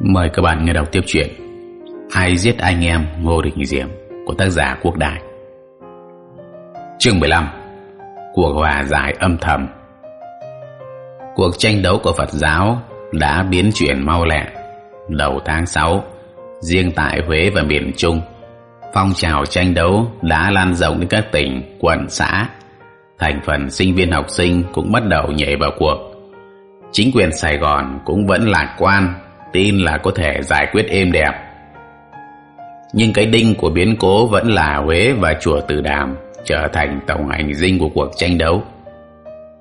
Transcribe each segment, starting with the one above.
Mời các bạn nghe đọc tiếp chuyện Ai giết anh em Ngô Đình Diệm của tác giả Quốc Đại. Chương 15 Cuộc hòa giải âm thầm. Cuộc tranh đấu của Phật giáo đã biến chuyển mau lẹ. Đầu tháng 6 riêng tại Huế và miền Trung phong trào tranh đấu đã lan rộng đến các tỉnh, quận, xã. Thành phần sinh viên học sinh cũng bắt đầu nhảy vào cuộc. Chính quyền Sài Gòn cũng vẫn lạc quan tin là có thể giải quyết êm đẹp. Nhưng cái đinh của biến cố vẫn là Huế và chùa Từ Đàm trở thành tổng hành dinh của cuộc tranh đấu.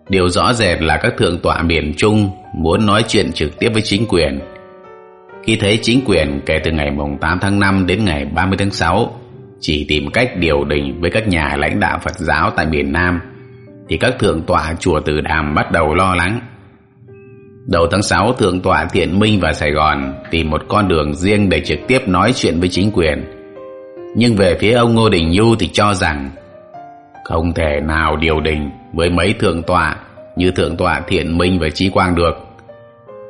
Điều rõ rệt là các thượng tọa miền Trung muốn nói chuyện trực tiếp với chính quyền. Khi thấy chính quyền kể từ ngày mùng 8 tháng 5 đến ngày 30 tháng 6 chỉ tìm cách điều đình với các nhà lãnh đạo Phật giáo tại miền Nam, thì các thượng tọa chùa Từ Đàm bắt đầu lo lắng. Đầu tháng 6, Thượng tọa Thiện Minh và Sài Gòn tìm một con đường riêng để trực tiếp nói chuyện với chính quyền. Nhưng về phía ông Ngô Đình Nhu thì cho rằng không thể nào điều đình với mấy thượng tọa như Thượng tọa Thiện Minh và Trí Quang được.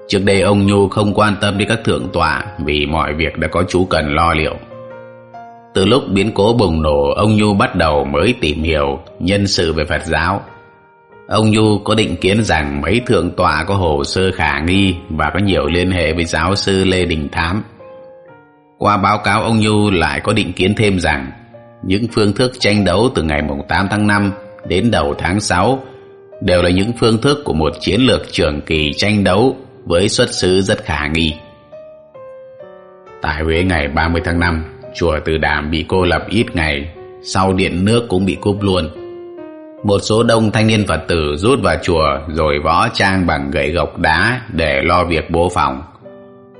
Trước đây ông Nhu không quan tâm đến các thượng tọa vì mọi việc đã có chú cần lo liệu. Từ lúc biến cố bùng nổ, ông Nhu bắt đầu mới tìm hiểu nhân sự về Phật giáo Ông Nhu có định kiến rằng mấy thượng tọa có hồ sơ khả nghi và có nhiều liên hệ với giáo sư Lê Đình Thám. Qua báo cáo ông Nhu lại có định kiến thêm rằng những phương thức tranh đấu từ ngày 8 tháng 5 đến đầu tháng 6 đều là những phương thức của một chiến lược trường kỳ tranh đấu với xuất xứ rất khả nghi. Tại Huế ngày 30 tháng 5, chùa Từ Đàm bị cô lập ít ngày, sau điện nước cũng bị cúp luôn một số đông thanh niên phật tử rút vào chùa rồi võ trang bằng gậy gộc đá để lo việc bố phòng.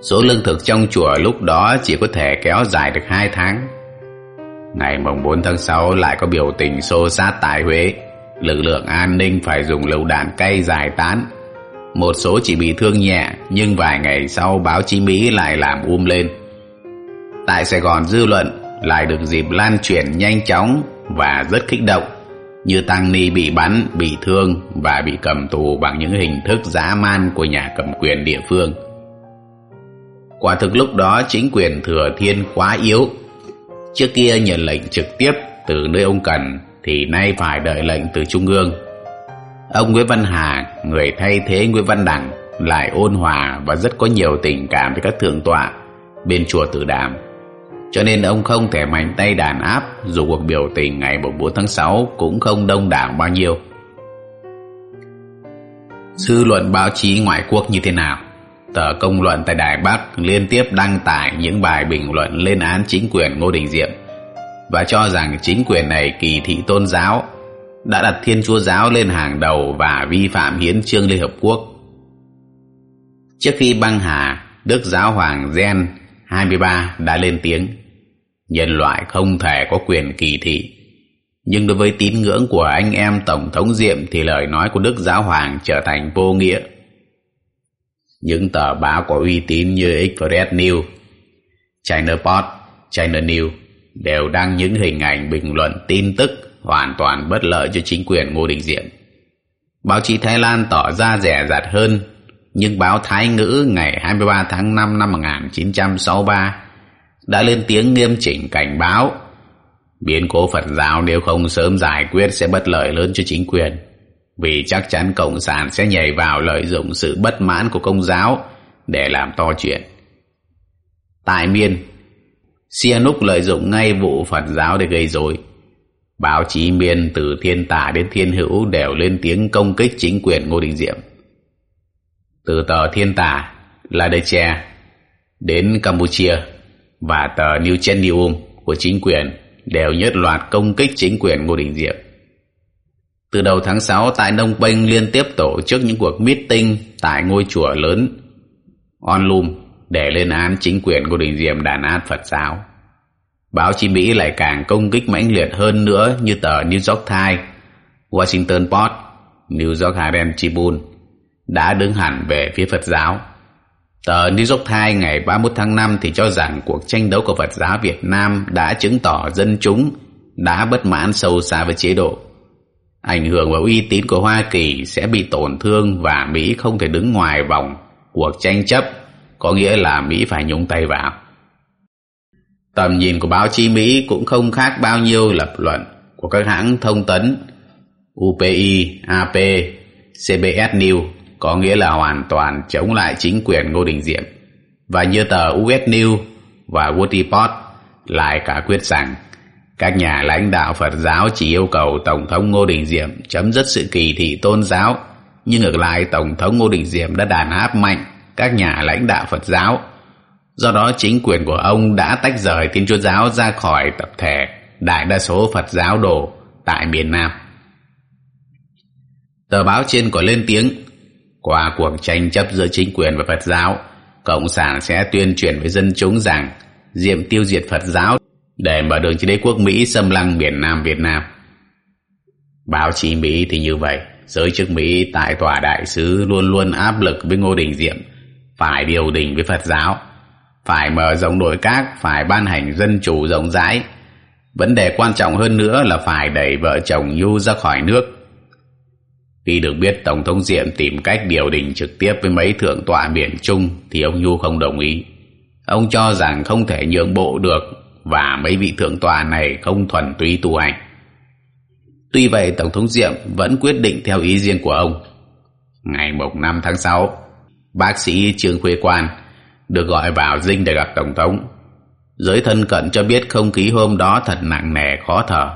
Số lương thực trong chùa lúc đó chỉ có thể kéo dài được hai tháng. Ngày mùng 4 tháng 6 lại có biểu tình xô sát tại Huế. Lực lượng an ninh phải dùng lựu đạn cay giải tán. Một số chỉ bị thương nhẹ, nhưng vài ngày sau báo chí Mỹ lại làm um lên. Tại Sài Gòn dư luận, lại được dịp lan truyền nhanh chóng và rất kích động như tăng ni bị bắn, bị thương và bị cầm tù bằng những hình thức dã man của nhà cầm quyền địa phương. Quả thực lúc đó chính quyền thừa thiên quá yếu. Trước kia nhận lệnh trực tiếp từ nơi ông cần thì nay phải đợi lệnh từ trung ương. Ông nguyễn văn hà, người thay thế nguyễn văn đẳng, lại ôn hòa và rất có nhiều tình cảm với các thượng tọa, bên chùa tử đàm cho nên ông không thể mạnh tay đàn áp dù cuộc biểu tình ngày 4 tháng 6 cũng không đông đảo bao nhiêu. Dư luận báo chí ngoại quốc như thế nào? Tờ công luận tại Đài Bắc liên tiếp đăng tải những bài bình luận lên án chính quyền Ngô Đình Diệm và cho rằng chính quyền này kỳ thị tôn giáo đã đặt Thiên Chúa Giáo lên hàng đầu và vi phạm hiến trương Liên Hợp Quốc. Trước khi băng hà, Đức Giáo Hoàng Gen 23 đã lên tiếng. Nhân loại không thể có quyền kỳ thị. Nhưng đối với tín ngưỡng của anh em tổng thống diệm thì lời nói của đức giáo hoàng trở thành vô nghĩa. Những tờ báo có uy tín như express news, china post, china news đều đăng những hình ảnh bình luận tin tức hoàn toàn bất lợi cho chính quyền ngô đình diệm. Báo chí thái lan tỏ ra rẻ rặt hơn nhưng báo thái ngữ ngày 23 tháng 5 năm 1963 đã lên tiếng nghiêm chỉnh cảnh báo biến cố Phật giáo nếu không sớm giải quyết sẽ bất lợi lớn cho chính quyền vì chắc chắn Cộng sản sẽ nhảy vào lợi dụng sự bất mãn của công giáo để làm to chuyện. Tại Miên, Sihanouk lợi dụng ngay vụ Phật giáo để gây rối. Báo chí Miên từ thiên tả đến thiên hữu đều lên tiếng công kích chính quyền Ngô Đình Diệm. Từ tờ thiên tả La Deche đến Campuchia và tờ New Chennium của chính quyền đều nhất loạt công kích chính quyền Ngô Đình Diệm. Từ đầu tháng 6 tại Nông Penh liên tiếp tổ chức những cuộc meeting tại ngôi chùa lớn Onlum để lên án chính quyền Ngô Đình Diệm đàn áp Phật giáo. Báo chí Mỹ lại càng công kích mãnh liệt hơn nữa như tờ New York Times, Washington Post, New York Herald Tribune đã đứng hẳn về phía Phật giáo Tờ New York Times ngày 31 tháng 5 thì cho rằng cuộc tranh đấu của Phật giáo Việt Nam đã chứng tỏ dân chúng đã bất mãn sâu xa với chế độ. Ảnh hưởng và uy tín của Hoa Kỳ sẽ bị tổn thương và Mỹ không thể đứng ngoài vòng cuộc tranh chấp có nghĩa là Mỹ phải nhúng tay vào. Tầm nhìn của báo chí Mỹ cũng không khác bao nhiêu lập luận của các hãng thông tấn UPI, AP, CBS News có nghĩa là hoàn toàn chống lại chính quyền Ngô Đình Diệm. Và như tờ US News và Woody Pot lại cả quyết rằng, các nhà lãnh đạo Phật giáo chỉ yêu cầu Tổng thống Ngô Đình Diệm chấm dứt sự kỳ thị tôn giáo. Nhưng ngược lại, Tổng thống Ngô Đình Diệm đã đàn áp mạnh các nhà lãnh đạo Phật giáo. Do đó, chính quyền của ông đã tách rời Thiên Chúa Giáo ra khỏi tập thể đại đa số Phật giáo đồ tại miền Nam. Tờ báo trên có lên tiếng qua cuộc tranh chấp giữa chính quyền và Phật giáo, Cộng sản sẽ tuyên truyền với dân chúng rằng Diệm tiêu diệt Phật giáo để mở đường cho đế quốc Mỹ xâm lăng miền Nam Việt Nam. Báo chí Mỹ thì như vậy, giới chức Mỹ tại tòa đại sứ luôn luôn áp lực với Ngô Đình Diệm phải điều đình với Phật giáo, phải mở rộng nội các, phải ban hành dân chủ rộng rãi. Vấn đề quan trọng hơn nữa là phải đẩy vợ chồng Nhu ra khỏi nước. Khi được biết Tổng thống Diệm tìm cách điều đình trực tiếp với mấy thượng tọa miền Trung thì ông Nhu không đồng ý. Ông cho rằng không thể nhượng bộ được và mấy vị thượng tọa này không thuần túy tu hành. Tuy vậy Tổng thống Diệm vẫn quyết định theo ý riêng của ông. Ngày 5 tháng 6, bác sĩ Trương Khuê Quan được gọi vào dinh để gặp Tổng thống. Giới thân cận cho biết không khí hôm đó thật nặng nề khó thở.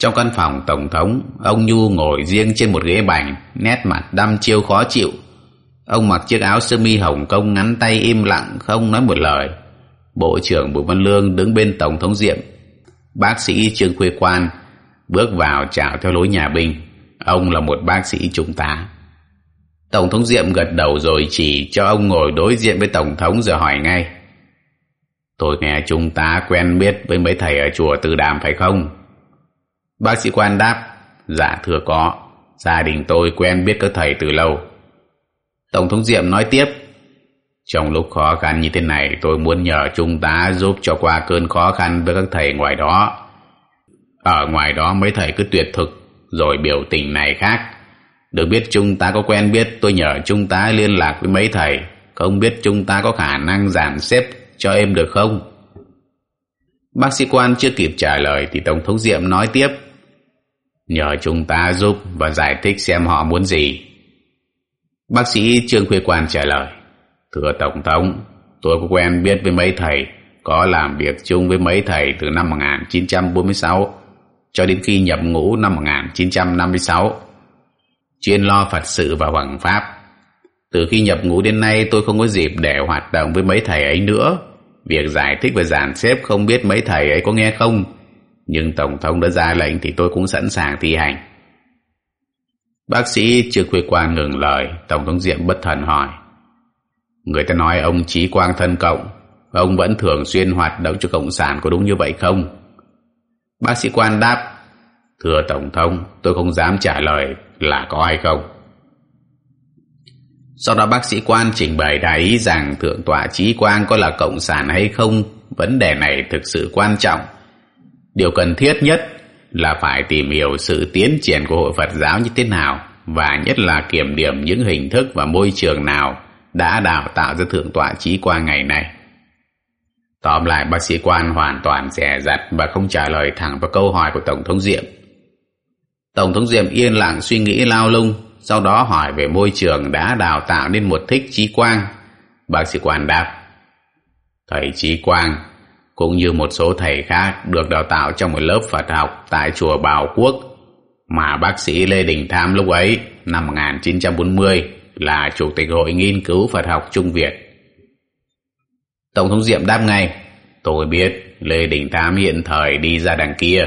Trong căn phòng Tổng thống, ông Nhu ngồi riêng trên một ghế bành, nét mặt đăm chiêu khó chịu. Ông mặc chiếc áo sơ mi hồng công ngắn tay im lặng không nói một lời. Bộ trưởng Bùi Văn Lương đứng bên Tổng thống Diệm. Bác sĩ Trương Khuê Quan bước vào chào theo lối nhà binh. Ông là một bác sĩ trung tá. Tổng thống Diệm gật đầu rồi chỉ cho ông ngồi đối diện với Tổng thống rồi hỏi ngay. Tôi nghe trung tá quen biết với mấy thầy ở chùa Từ Đàm phải không? Bác sĩ quan đáp, dạ thưa có, gia đình tôi quen biết các thầy từ lâu. Tổng thống Diệm nói tiếp, trong lúc khó khăn như thế này tôi muốn nhờ chúng ta giúp cho qua cơn khó khăn với các thầy ngoài đó. Ở ngoài đó mấy thầy cứ tuyệt thực rồi biểu tình này khác. Được biết chúng ta có quen biết tôi nhờ chúng ta liên lạc với mấy thầy. Không biết chúng ta có khả năng giảng xếp cho em được không? Bác sĩ quan chưa kịp trả lời thì Tổng thống Diệm nói tiếp. Nhờ chúng ta giúp và giải thích xem họ muốn gì. Bác sĩ Trương Khuê Quan trả lời. Thưa Tổng thống, tôi có quen biết với mấy thầy, có làm việc chung với mấy thầy từ năm 1946 cho đến khi nhập ngũ năm 1956. Chuyên lo Phật sự và Hoàng Pháp. Từ khi nhập ngũ đến nay tôi không có dịp để hoạt động với mấy thầy ấy nữa. Việc giải thích và giảng xếp không biết mấy thầy ấy có nghe không. Nhưng Tổng thống đã ra lệnh thì tôi cũng sẵn sàng thi hành. Bác sĩ chưa khuê quan ngừng lời, Tổng thống Diệm bất thần hỏi. Người ta nói ông Chí Quang thân cộng, ông vẫn thường xuyên hoạt động cho Cộng sản có đúng như vậy không? Bác sĩ quan đáp, Thưa Tổng thống, tôi không dám trả lời là có hay không. Sau đó bác sĩ quan trình bày đại ý rằng Thượng tọa Chí Quang có là Cộng sản hay không, vấn đề này thực sự quan trọng. Điều cần thiết nhất là phải tìm hiểu sự tiến triển của hội Phật giáo như thế nào và nhất là kiểm điểm những hình thức và môi trường nào đã đào tạo ra Thượng tọa trí Quang ngày này. Tóm lại bác sĩ quan hoàn toàn rẻ rặt và không trả lời thẳng vào câu hỏi của Tổng thống Diệm. Tổng thống Diệm yên lặng suy nghĩ lao lung, sau đó hỏi về môi trường đã đào tạo nên một thích trí quang. Bác sĩ quan đáp, Thầy trí quang cũng như một số thầy khác được đào tạo trong một lớp Phật học tại chùa Bảo Quốc mà bác sĩ Lê Đình Tham lúc ấy năm 1940 là Chủ tịch Hội Nghiên cứu Phật học Trung Việt. Tổng thống Diệm đáp ngay, tôi biết Lê Đình Tham hiện thời đi ra đằng kia.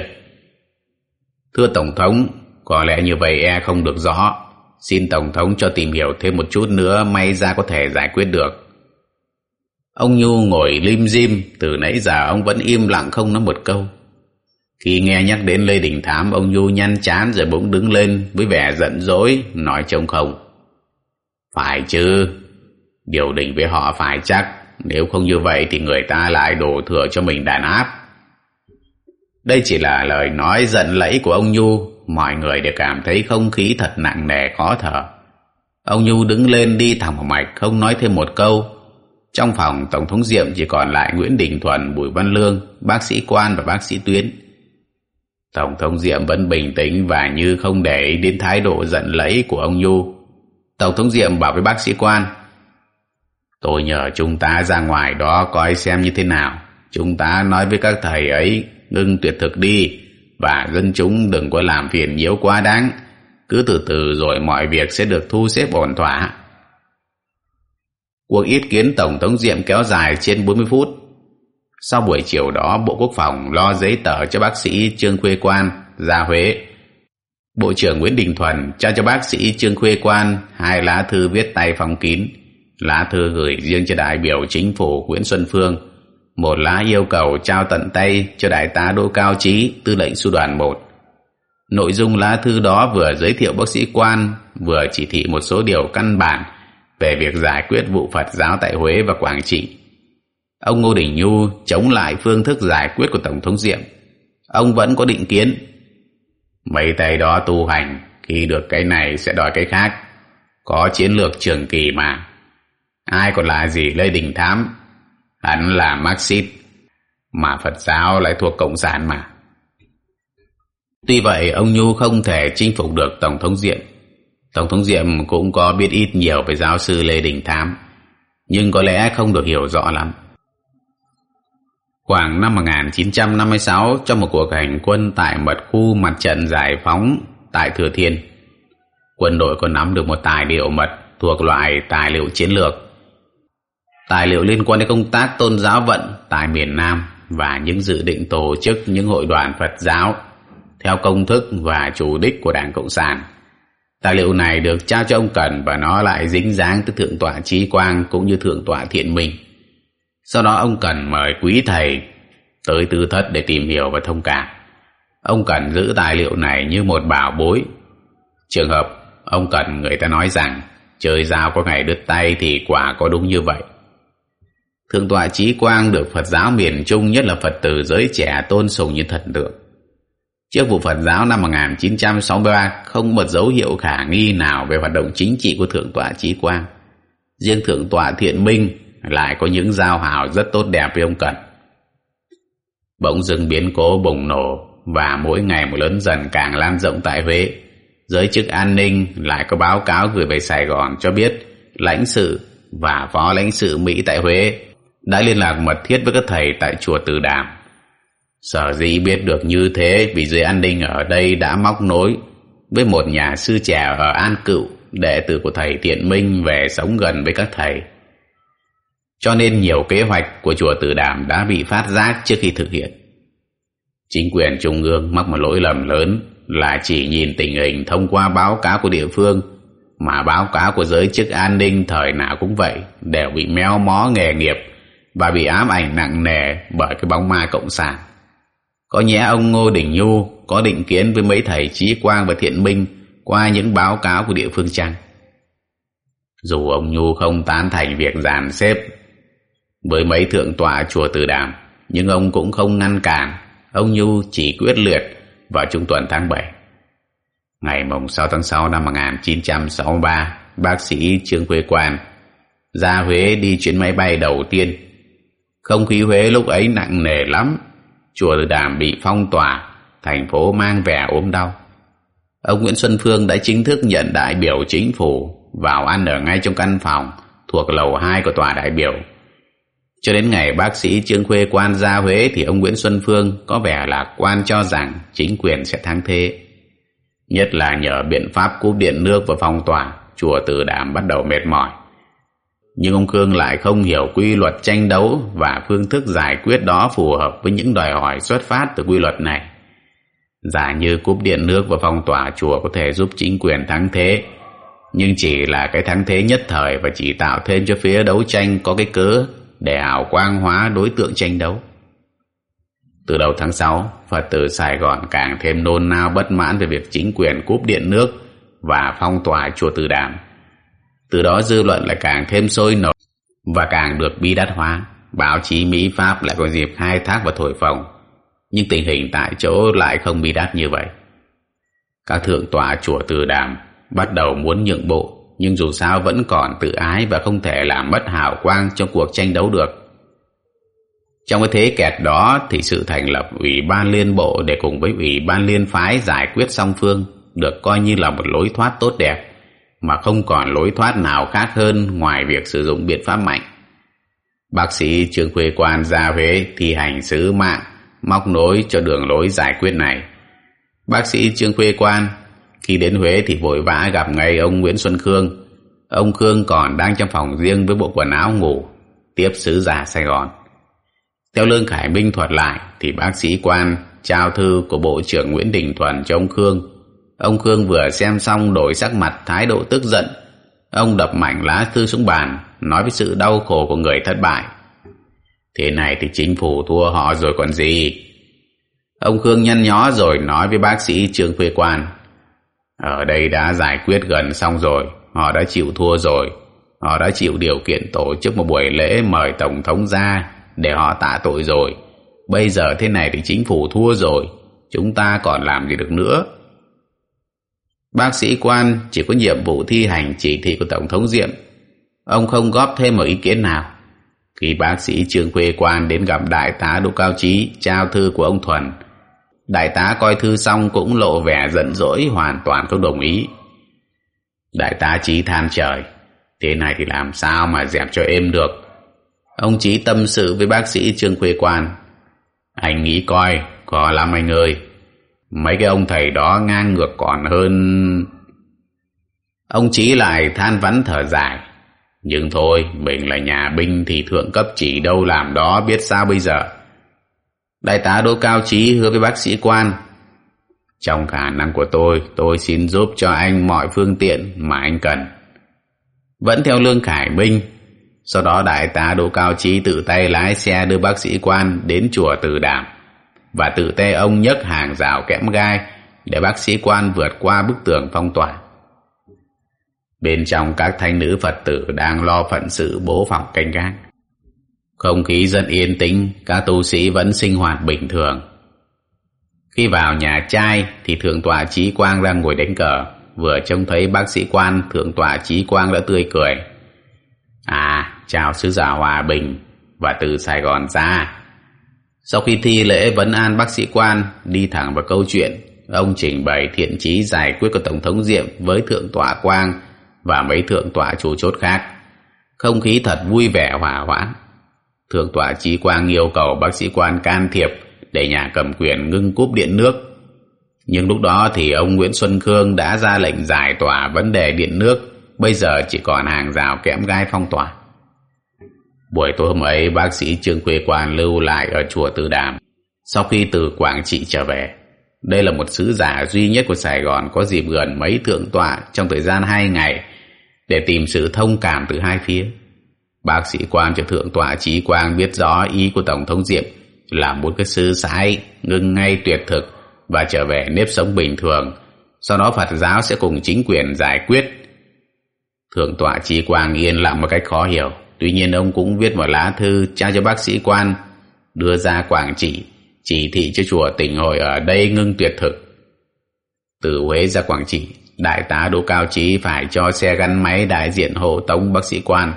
Thưa Tổng thống, có lẽ như vậy e không được rõ. Xin Tổng thống cho tìm hiểu thêm một chút nữa may ra có thể giải quyết được. Ông Nhu ngồi lim dim, từ nãy giờ ông vẫn im lặng không nói một câu. Khi nghe nhắc đến Lê Đình Thám, ông Nhu nhăn chán rồi bỗng đứng lên với vẻ giận dỗi, nói trông không. Phải chứ, điều định với họ phải chắc, nếu không như vậy thì người ta lại đổ thừa cho mình đàn áp. Đây chỉ là lời nói giận lẫy của ông Nhu, mọi người đều cảm thấy không khí thật nặng nề khó thở. Ông Nhu đứng lên đi thẳng vào mạch, không nói thêm một câu. Trong phòng Tổng thống Diệm chỉ còn lại Nguyễn Đình Thuần, Bùi Văn Lương, bác sĩ Quan và bác sĩ Tuyến. Tổng thống Diệm vẫn bình tĩnh và như không để ý đến thái độ giận lẫy của ông Nhu. Tổng thống Diệm bảo với bác sĩ Quan Tôi nhờ chúng ta ra ngoài đó coi xem như thế nào. Chúng ta nói với các thầy ấy ngưng tuyệt thực đi và dân chúng đừng có làm phiền nhiễu quá đáng. Cứ từ từ rồi mọi việc sẽ được thu xếp ổn thỏa. Cuộc ý kiến Tổng thống Diệm kéo dài trên 40 phút. Sau buổi chiều đó, Bộ Quốc phòng lo giấy tờ cho bác sĩ Trương Khuê Quan ra Huế. Bộ trưởng Nguyễn Đình Thuần trao cho bác sĩ Trương Khuê Quan hai lá thư viết tay phong kín. Lá thư gửi riêng cho đại biểu chính phủ Nguyễn Xuân Phương. Một lá yêu cầu trao tận tay cho đại tá Đỗ Cao Trí, tư lệnh sư đoàn 1. Nội dung lá thư đó vừa giới thiệu bác sĩ Quan, vừa chỉ thị một số điều căn bản về việc giải quyết vụ Phật giáo tại Huế và Quảng Trị. Ông Ngô Đình Nhu chống lại phương thức giải quyết của Tổng thống Diệm. Ông vẫn có định kiến. Mấy tay đó tu hành, khi được cái này sẽ đòi cái khác. Có chiến lược trường kỳ mà. Ai còn là gì Lê Đình Thám? Hắn là Marxist, mà Phật giáo lại thuộc Cộng sản mà. Tuy vậy, ông Nhu không thể chinh phục được Tổng thống Diệm. Tổng thống Diệm cũng có biết ít nhiều về giáo sư Lê Đình Thám, nhưng có lẽ không được hiểu rõ lắm. Khoảng năm 1956, trong một cuộc hành quân tại mật khu mặt trận giải phóng tại Thừa Thiên, quân đội còn nắm được một tài liệu mật thuộc loại tài liệu chiến lược. Tài liệu liên quan đến công tác tôn giáo vận tại miền Nam và những dự định tổ chức những hội đoàn Phật giáo theo công thức và chủ đích của Đảng Cộng sản. Tài liệu này được trao cho ông Cần và nó lại dính dáng tới Thượng tọa Trí Quang cũng như Thượng tọa Thiện Minh. Sau đó ông Cần mời quý thầy tới tư thất để tìm hiểu và thông cảm. Ông Cần giữ tài liệu này như một bảo bối. Trường hợp ông Cần người ta nói rằng chơi dao có ngày đứt tay thì quả có đúng như vậy. Thượng tọa Trí Quang được Phật giáo miền Trung, nhất là Phật tử giới trẻ, tôn sùng như thần tượng. Trước vụ Phật giáo năm 1963 không một dấu hiệu khả nghi nào về hoạt động chính trị của Thượng tọa Trí Quang. Riêng Thượng tọa Thiện Minh lại có những giao hảo rất tốt đẹp với ông Cần. Bỗng dưng biến cố bùng nổ và mỗi ngày một lớn dần càng lan rộng tại Huế. Giới chức an ninh lại có báo cáo gửi về Sài Gòn cho biết lãnh sự và phó lãnh sự Mỹ tại Huế đã liên lạc mật thiết với các thầy tại chùa Từ Đàm. Sở dĩ biết được như thế vì dưới an ninh ở đây đã móc nối với một nhà sư trẻ ở An Cựu, đệ tử của thầy Thiện Minh về sống gần với các thầy. Cho nên nhiều kế hoạch của chùa Từ Đàm đã bị phát giác trước khi thực hiện. Chính quyền Trung ương mắc một lỗi lầm lớn là chỉ nhìn tình hình thông qua báo cáo của địa phương mà báo cáo của giới chức an ninh thời nào cũng vậy đều bị méo mó nghề nghiệp và bị ám ảnh nặng nề bởi cái bóng ma cộng sản. Có nhẽ ông Ngô Đình Nhu có định kiến với mấy thầy Trí Quang và Thiện Minh qua những báo cáo của địa phương chăng? Dù ông Nhu không tán thành việc giàn xếp với mấy thượng tọa chùa Từ Đàm, nhưng ông cũng không ngăn cản. Ông Nhu chỉ quyết liệt vào trung tuần tháng 7. Ngày mùng 6 tháng 6 năm 1963, bác sĩ Trương Quế Quan ra Huế đi chuyến máy bay đầu tiên. Không khí Huế lúc ấy nặng nề lắm, chùa Từ Đàm bị phong tỏa, thành phố mang vẻ ốm đau. Ông Nguyễn Xuân Phương đã chính thức nhận đại biểu chính phủ vào ăn ở ngay trong căn phòng thuộc lầu 2 của tòa đại biểu. Cho đến ngày bác sĩ Trương Khuê quan ra Huế thì ông Nguyễn Xuân Phương có vẻ lạc quan cho rằng chính quyền sẽ thắng thế. Nhất là nhờ biện pháp cúp điện nước và phong tỏa, chùa Từ Đàm bắt đầu mệt mỏi. Nhưng ông cương lại không hiểu quy luật tranh đấu và phương thức giải quyết đó phù hợp với những đòi hỏi xuất phát từ quy luật này. Giả như cúp điện nước và phong tỏa chùa có thể giúp chính quyền thắng thế, nhưng chỉ là cái thắng thế nhất thời và chỉ tạo thêm cho phía đấu tranh có cái cớ để ảo quang hóa đối tượng tranh đấu. Từ đầu tháng 6, Phật tử Sài Gòn càng thêm nôn nao bất mãn về việc chính quyền cúp điện nước và phong tỏa chùa Từ Đàm. Từ đó dư luận lại càng thêm sôi nổi và càng được bi đát hóa. Báo chí Mỹ, Pháp lại có dịp khai thác và thổi phồng. Nhưng tình hình tại chỗ lại không bi đát như vậy. Các thượng tọa chùa Từ Đàm bắt đầu muốn nhượng bộ, nhưng dù sao vẫn còn tự ái và không thể làm mất hào quang trong cuộc tranh đấu được. Trong cái thế kẹt đó thì sự thành lập Ủy ban Liên Bộ để cùng với Ủy ban Liên Phái giải quyết song phương được coi như là một lối thoát tốt đẹp mà không còn lối thoát nào khác hơn ngoài việc sử dụng biện pháp mạnh. Bác sĩ Trương Khuê Quan ra Huế thi hành sứ mạng móc nối cho đường lối giải quyết này. Bác sĩ Trương Khuê Quan khi đến Huế thì vội vã gặp ngay ông Nguyễn Xuân Khương. Ông Khương còn đang trong phòng riêng với bộ quần áo ngủ, tiếp sứ giả Sài Gòn. Theo Lương Khải Minh thuật lại thì bác sĩ Quan trao thư của Bộ trưởng Nguyễn Đình Thuần cho ông Khương. Ông Khương vừa xem xong đổi sắc mặt thái độ tức giận. Ông đập mảnh lá thư xuống bàn, nói với sự đau khổ của người thất bại. Thế này thì chính phủ thua họ rồi còn gì. Ông Khương nhăn nhó rồi nói với bác sĩ Trương Khuê Quan. Ở đây đã giải quyết gần xong rồi, họ đã chịu thua rồi. Họ đã chịu điều kiện tổ chức một buổi lễ mời Tổng thống ra để họ tạ tội rồi. Bây giờ thế này thì chính phủ thua rồi, chúng ta còn làm gì được nữa. Bác sĩ quan chỉ có nhiệm vụ thi hành chỉ thị của Tổng thống Diệm. Ông không góp thêm một ý kiến nào. Khi bác sĩ trường quê Quan đến gặp đại tá Đỗ Cao Trí trao thư của ông Thuần, đại tá coi thư xong cũng lộ vẻ giận dỗi hoàn toàn không đồng ý. Đại tá Trí than trời, thế này thì làm sao mà dẹp cho êm được. Ông Trí tâm sự với bác sĩ trường quê Quan. Anh nghĩ coi, có lắm anh ơi. Mấy cái ông thầy đó ngang ngược còn hơn... Ông Chí lại than vắn thở dài. Nhưng thôi, mình là nhà binh thì thượng cấp chỉ đâu làm đó biết sao bây giờ. Đại tá Đỗ Cao Chí hứa với bác sĩ quan. Trong khả năng của tôi, tôi xin giúp cho anh mọi phương tiện mà anh cần. Vẫn theo lương Khải Minh, sau đó đại tá Đỗ Cao Chí tự tay lái xe đưa bác sĩ quan đến chùa Từ Đàm và tự tay ông nhấc hàng rào kẽm gai để bác sĩ quan vượt qua bức tường phong tỏa. Bên trong các thanh nữ Phật tử đang lo phận sự bố phòng canh gác. Không khí rất yên tĩnh, các tu sĩ vẫn sinh hoạt bình thường. Khi vào nhà trai thì Thượng tọa Trí Quang đang ngồi đánh cờ. Vừa trông thấy bác sĩ quan, Thượng tọa Trí Quang đã tươi cười. À, chào sứ giả Hòa Bình và từ Sài Gòn ra. Sau khi thi lễ vấn an bác sĩ quan, đi thẳng vào câu chuyện, ông trình bày thiện chí giải quyết của Tổng thống Diệm với Thượng tọa Quang và mấy thượng tọa chủ chốt khác. Không khí thật vui vẻ hòa hoãn. Thượng tọa Trí Quang yêu cầu bác sĩ quan can thiệp để nhà cầm quyền ngưng cúp điện nước. Nhưng lúc đó thì ông Nguyễn Xuân Khương đã ra lệnh giải tỏa vấn đề điện nước, bây giờ chỉ còn hàng rào kẽm gai phong tỏa. Buổi tối hôm ấy, bác sĩ Trương Quê Quan lưu lại ở chùa Từ Đàm. Sau khi từ Quảng Trị trở về, đây là một sứ giả duy nhất của Sài Gòn có dịp gần mấy thượng tọa trong thời gian hai ngày để tìm sự thông cảm từ hai phía. Bác sĩ quan cho thượng tọa Trí Quang biết rõ ý của Tổng thống Diệm là muốn cái sứ sái ngưng ngay tuyệt thực và trở về nếp sống bình thường. Sau đó Phật giáo sẽ cùng chính quyền giải quyết. Thượng tọa Trí Quang yên lặng một cách khó hiểu. Tuy nhiên ông cũng viết một lá thư trao cho bác sĩ quan đưa ra Quảng Trị chỉ thị cho chùa tỉnh hội ở đây ngưng tuyệt thực. Từ Huế ra Quảng Trị, đại tá Đỗ Cao Trí phải cho xe gắn máy đại diện hộ tống bác sĩ quan.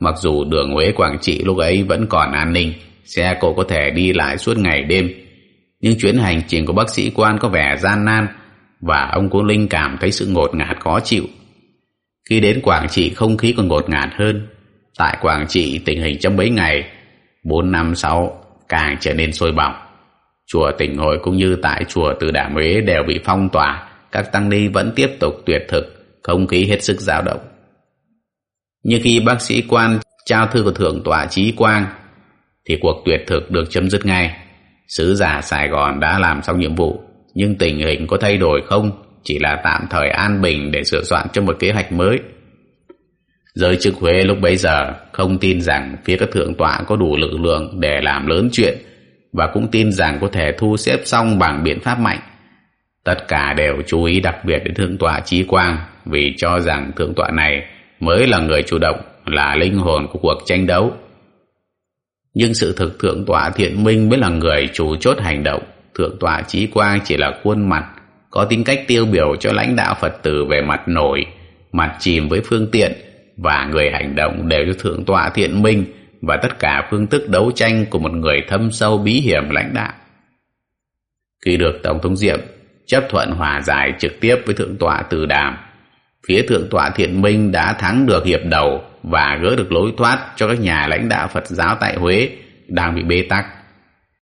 Mặc dù đường Huế Quảng Trị lúc ấy vẫn còn an ninh, xe cổ có thể đi lại suốt ngày đêm. Nhưng chuyến hành trình của bác sĩ quan có vẻ gian nan và ông Cố Linh cảm thấy sự ngột ngạt khó chịu. Khi đến Quảng Trị không khí còn ngột ngạt hơn. Tại Quảng Trị tình hình trong mấy ngày 4 năm sau càng trở nên sôi bỏng. Chùa tỉnh hội cũng như tại chùa Từ Đàm Huế đều bị phong tỏa, các tăng ni vẫn tiếp tục tuyệt thực, không khí hết sức dao động. Như khi bác sĩ quan trao thư của Thượng tọa Trí Quang, thì cuộc tuyệt thực được chấm dứt ngay. Sứ giả Sài Gòn đã làm xong nhiệm vụ, nhưng tình hình có thay đổi không, chỉ là tạm thời an bình để sửa soạn cho một kế hoạch mới. Giới chức Huế lúc bấy giờ không tin rằng phía các thượng tọa có đủ lực lượng để làm lớn chuyện và cũng tin rằng có thể thu xếp xong bằng biện pháp mạnh. Tất cả đều chú ý đặc biệt đến thượng tọa Trí Quang vì cho rằng thượng tọa này mới là người chủ động, là linh hồn của cuộc tranh đấu. Nhưng sự thực thượng tọa thiện minh mới là người chủ chốt hành động. Thượng tọa Trí Quang chỉ là khuôn mặt, có tính cách tiêu biểu cho lãnh đạo Phật tử về mặt nổi, mặt chìm với phương tiện và người hành động đều cho thượng tọa thiện minh và tất cả phương thức đấu tranh của một người thâm sâu bí hiểm lãnh đạo. Khi được Tổng thống Diệm chấp thuận hòa giải trực tiếp với thượng tọa Từ Đàm, phía thượng tọa Thiện Minh đã thắng được hiệp đầu và gỡ được lối thoát cho các nhà lãnh đạo Phật giáo tại Huế đang bị bế tắc.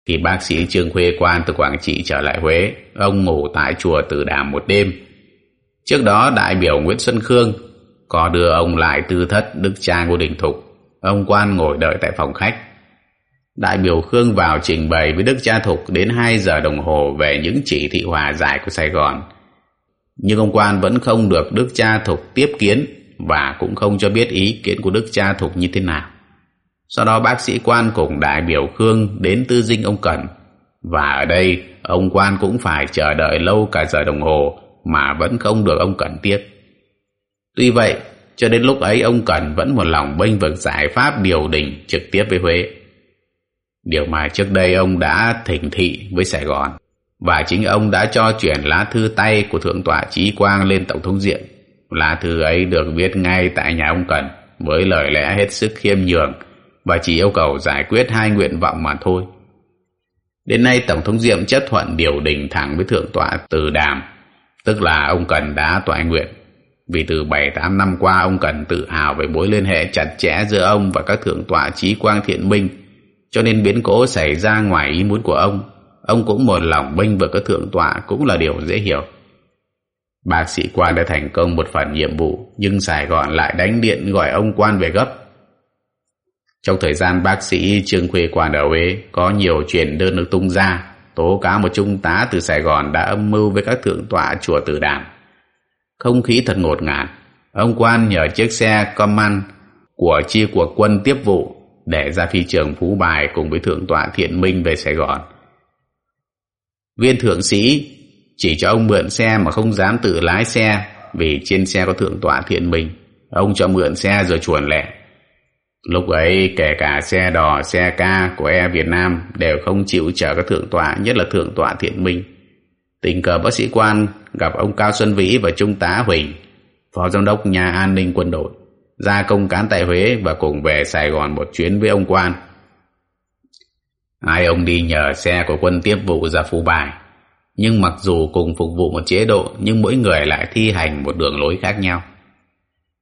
Khi bác sĩ Trương Khuê Quan từ Quảng Trị trở lại Huế, ông ngủ tại chùa Từ Đàm một đêm. Trước đó đại biểu Nguyễn Xuân Khương có đưa ông lại tư thất Đức cha Ngô Đình Thục. Ông Quan ngồi đợi tại phòng khách. Đại biểu Khương vào trình bày với Đức cha Thục đến hai giờ đồng hồ về những chỉ thị hòa giải của Sài Gòn. Nhưng ông Quan vẫn không được Đức cha Thục tiếp kiến và cũng không cho biết ý kiến của Đức cha Thục như thế nào. Sau đó bác sĩ Quan cùng đại biểu Khương đến tư dinh ông Cần. Và ở đây, ông Quan cũng phải chờ đợi lâu cả giờ đồng hồ mà vẫn không được ông Cần tiếp. Tuy vậy, cho đến lúc ấy ông Cần vẫn một lòng bênh vực giải pháp điều đình trực tiếp với Huế. Điều mà trước đây ông đã thỉnh thị với Sài Gòn và chính ông đã cho chuyển lá thư tay của Thượng tọa Trí Quang lên Tổng thống Diện. Lá thư ấy được viết ngay tại nhà ông Cần với lời lẽ hết sức khiêm nhường và chỉ yêu cầu giải quyết hai nguyện vọng mà thôi. Đến nay Tổng thống Diệm chấp thuận điều đình thẳng với Thượng tọa Từ Đàm, tức là ông Cần đã tọa nguyện. Vì từ 7-8 năm qua ông Cần tự hào về mối liên hệ chặt chẽ giữa ông và các thượng tọa trí quang thiện minh, cho nên biến cố xảy ra ngoài ý muốn của ông. Ông cũng một lòng bênh vực các thượng tọa cũng là điều dễ hiểu. Bác sĩ quan đã thành công một phần nhiệm vụ, nhưng Sài Gòn lại đánh điện gọi ông quan về gấp. Trong thời gian bác sĩ Trương Khuê quan ở Huế có nhiều chuyện đơn được tung ra, tố cáo một trung tá từ Sài Gòn đã âm mưu với các thượng tọa chùa Tử Đàm. Không khí thật ngột ngạt, ông quan nhờ chiếc xe Command của chi cuộc quân tiếp vụ để ra phi trường Phú Bài cùng với thượng tọa Thiện Minh về Sài Gòn. Viên thượng sĩ chỉ cho ông mượn xe mà không dám tự lái xe vì trên xe có thượng tọa Thiện Minh. Ông cho mượn xe rồi chuồn lẹ. Lúc ấy kể cả xe đò, xe ca của e Việt Nam đều không chịu chở các thượng tọa, nhất là thượng tọa Thiện Minh. Tình cờ bác sĩ quan gặp ông Cao Xuân Vĩ và Trung tá Huỳnh, phó giám đốc nhà an ninh quân đội, ra công cán tại Huế và cùng về Sài Gòn một chuyến với ông quan. Hai ông đi nhờ xe của quân tiếp vụ ra Phú Bài. Nhưng mặc dù cùng phục vụ một chế độ, nhưng mỗi người lại thi hành một đường lối khác nhau.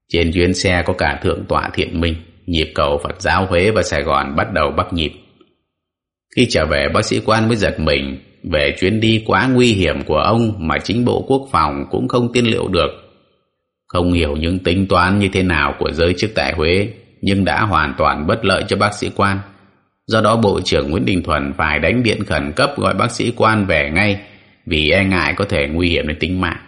Trên chuyến xe có cả Thượng tọa Thiện Minh, nhịp cầu Phật giáo Huế và Sài Gòn bắt đầu bắt nhịp. Khi trở về, bác sĩ quan mới giật mình về chuyến đi quá nguy hiểm của ông mà chính Bộ Quốc phòng cũng không tiên liệu được. Không hiểu những tính toán như thế nào của giới chức tại Huế, nhưng đã hoàn toàn bất lợi cho bác sĩ quan. Do đó Bộ trưởng Nguyễn Đình Thuần phải đánh điện khẩn cấp gọi bác sĩ quan về ngay vì e ngại có thể nguy hiểm đến tính mạng.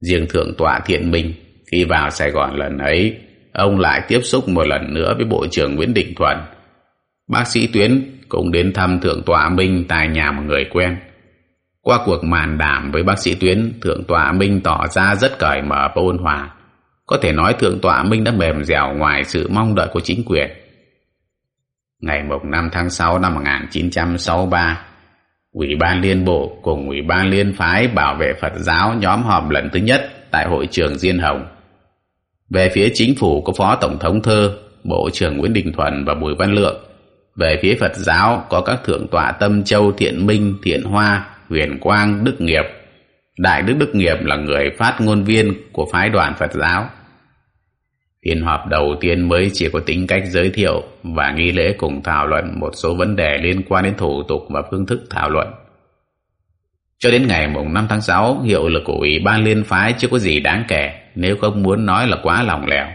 Riêng Thượng tọa Thiện Minh khi vào Sài Gòn lần ấy, ông lại tiếp xúc một lần nữa với Bộ trưởng Nguyễn Đình Thuần. Bác sĩ Tuyến cũng đến thăm Thượng tọa Minh tại nhà một người quen. Qua cuộc màn đàm với bác sĩ Tuyến, Thượng tọa Minh tỏ ra rất cởi mở và ôn hòa. Có thể nói Thượng tọa Minh đã mềm dẻo ngoài sự mong đợi của chính quyền. Ngày 5 tháng 6 năm 1963, Ủy ban Liên Bộ cùng Ủy ban Liên Phái Bảo vệ Phật giáo nhóm họp lần thứ nhất tại hội trường Diên Hồng. Về phía chính phủ có Phó Tổng thống Thơ, Bộ trưởng Nguyễn Đình Thuận và Bùi Văn Lượng. Về phía Phật giáo có các thượng tọa Tâm Châu, Thiện Minh, Thiện Hoa, Huyền Quang, Đức Nghiệp. Đại Đức Đức Nghiệp là người phát ngôn viên của phái đoàn Phật giáo. Phiên họp đầu tiên mới chỉ có tính cách giới thiệu và nghi lễ cùng thảo luận một số vấn đề liên quan đến thủ tục và phương thức thảo luận. Cho đến ngày mùng 5 tháng 6, hiệu lực của Ủy ban Liên phái chưa có gì đáng kể, nếu không muốn nói là quá lỏng lẻo.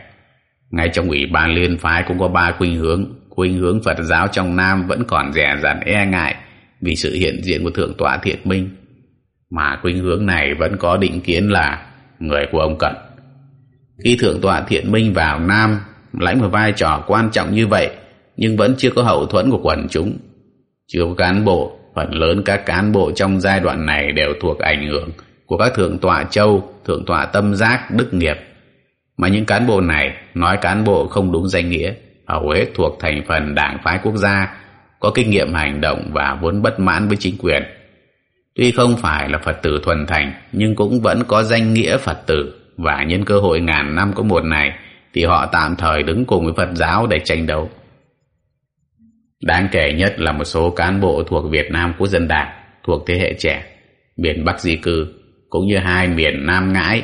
Ngay trong Ủy ban Liên phái cũng có ba khuynh hướng, khuynh hướng Phật giáo trong Nam vẫn còn rẻ rặt e ngại vì sự hiện diện của Thượng tọa Thiện Minh, mà khuynh hướng này vẫn có định kiến là người của ông Cận. Khi Thượng tọa Thiện Minh vào Nam lãnh một vai trò quan trọng như vậy nhưng vẫn chưa có hậu thuẫn của quần chúng. Chưa có cán bộ, phần lớn các cán bộ trong giai đoạn này đều thuộc ảnh hưởng của các thượng tọa châu, thượng tọa tâm giác, đức nghiệp. Mà những cán bộ này nói cán bộ không đúng danh nghĩa, hầu hết thuộc thành phần đảng phái quốc gia, có kinh nghiệm hành động và vốn bất mãn với chính quyền. Tuy không phải là Phật tử thuần thành, nhưng cũng vẫn có danh nghĩa Phật tử và nhân cơ hội ngàn năm có một này thì họ tạm thời đứng cùng với Phật giáo để tranh đấu. Đáng kể nhất là một số cán bộ thuộc Việt Nam Quốc dân Đảng thuộc thế hệ trẻ, miền Bắc di cư, cũng như hai miền Nam ngãi.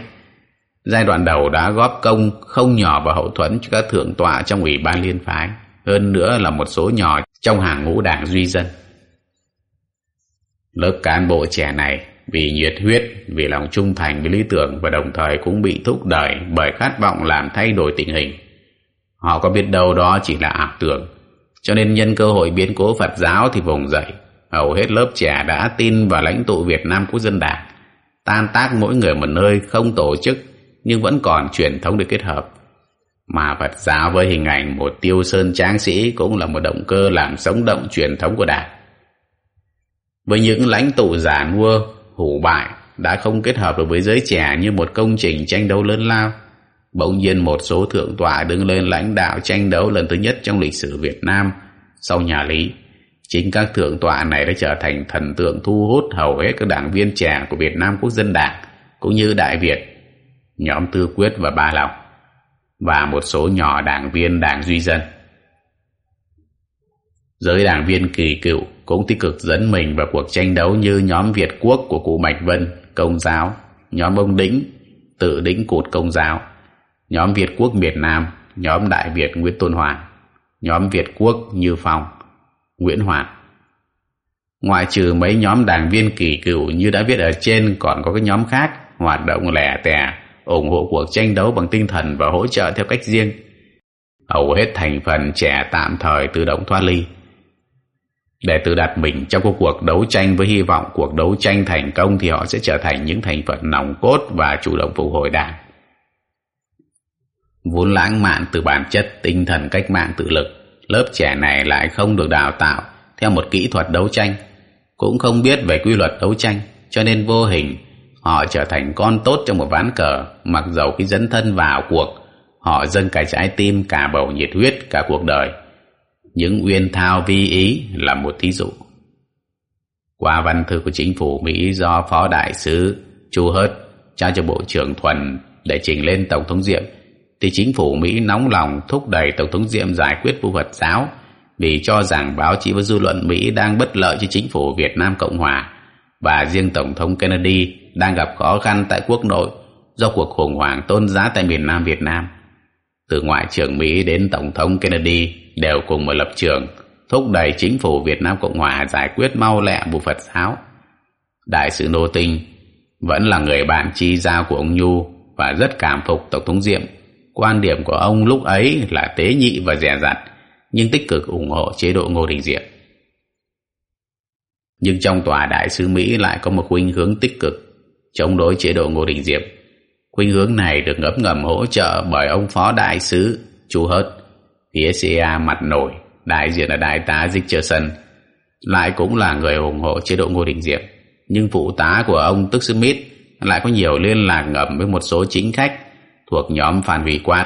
Giai đoạn đầu đã góp công không nhỏ vào hậu thuẫn cho các thượng tọa trong ủy ban liên phái, hơn nữa là một số nhỏ trong hàng ngũ đảng duy dân. Lớp cán bộ trẻ này vì nhiệt huyết, vì lòng trung thành với lý tưởng và đồng thời cũng bị thúc đẩy bởi khát vọng làm thay đổi tình hình. Họ có biết đâu đó chỉ là ảo tưởng, cho nên nhân cơ hội biến cố Phật giáo thì vùng dậy. Hầu hết lớp trẻ đã tin vào lãnh tụ Việt Nam Quốc dân đảng, tan tác mỗi người một nơi không tổ chức nhưng vẫn còn truyền thống được kết hợp. Mà Phật giáo với hình ảnh một tiêu sơn tráng sĩ cũng là một động cơ làm sống động truyền thống của đảng. Với những lãnh tụ giả mua hủ bại đã không kết hợp được với giới trẻ như một công trình tranh đấu lớn lao. Bỗng nhiên một số thượng tọa đứng lên lãnh đạo tranh đấu lần thứ nhất trong lịch sử Việt Nam sau nhà Lý. Chính các thượng tọa này đã trở thành thần tượng thu hút hầu hết các đảng viên trẻ của Việt Nam Quốc dân Đảng cũng như Đại Việt, nhóm Tư Quyết và Ba Lòng và một số nhỏ đảng viên đảng Duy Dân. Giới đảng viên kỳ cựu cũng tích cực dẫn mình vào cuộc tranh đấu như nhóm Việt Quốc của cụ Bạch Vân, Công giáo, nhóm ông Đĩnh, tự Đĩnh Cụt Công giáo, nhóm Việt Quốc việt Nam, nhóm Đại Việt Nguyễn Tôn Hoàng, nhóm Việt Quốc Như Phong, Nguyễn Hoàn. Ngoại trừ mấy nhóm đảng viên kỳ cựu như đã viết ở trên còn có các nhóm khác hoạt động lẻ tẻ, ủng hộ cuộc tranh đấu bằng tinh thần và hỗ trợ theo cách riêng. Hầu hết thành phần trẻ tạm thời tự động thoát ly để tự đặt mình trong cuộc cuộc đấu tranh với hy vọng cuộc đấu tranh thành công thì họ sẽ trở thành những thành phần nòng cốt và chủ động phục hồi đảng. Vốn lãng mạn từ bản chất tinh thần cách mạng tự lực, lớp trẻ này lại không được đào tạo theo một kỹ thuật đấu tranh, cũng không biết về quy luật đấu tranh, cho nên vô hình họ trở thành con tốt trong một ván cờ, mặc dầu khi dẫn thân vào cuộc, họ dâng cả trái tim, cả bầu nhiệt huyết, cả cuộc đời những uyên thao vi ý là một thí dụ. Qua văn thư của chính phủ Mỹ do Phó Đại sứ Chu Hớt trao cho Bộ trưởng Thuần để trình lên Tổng thống Diệm, thì chính phủ Mỹ nóng lòng thúc đẩy Tổng thống Diệm giải quyết vụ Phật giáo vì cho rằng báo chí và dư luận Mỹ đang bất lợi cho chính phủ Việt Nam Cộng Hòa và riêng Tổng thống Kennedy đang gặp khó khăn tại quốc nội do cuộc khủng hoảng tôn giáo tại miền Nam Việt Nam. Từ Ngoại trưởng Mỹ đến Tổng thống Kennedy đều cùng một lập trường thúc đẩy chính phủ Việt Nam Cộng Hòa giải quyết mau lẹ vụ Phật giáo. Đại sứ Nô Tinh vẫn là người bạn chi giao của ông Nhu và rất cảm phục Tổng thống Diệm. Quan điểm của ông lúc ấy là tế nhị và dè dặt, nhưng tích cực ủng hộ chế độ Ngô Đình Diệm. Nhưng trong tòa đại sứ Mỹ lại có một khuynh hướng tích cực chống đối chế độ Ngô Đình Diệm. Khuynh hướng này được ngấm ngầm hỗ trợ bởi ông phó đại sứ Chu Hớt Phía CIA mặt nổi, đại diện là đại tá Richardson, lại cũng là người ủng hộ chế độ Ngô Đình Diệm. Nhưng phụ tá của ông Tức Smith lại có nhiều liên lạc ngầm với một số chính khách thuộc nhóm Phan Huy Quát,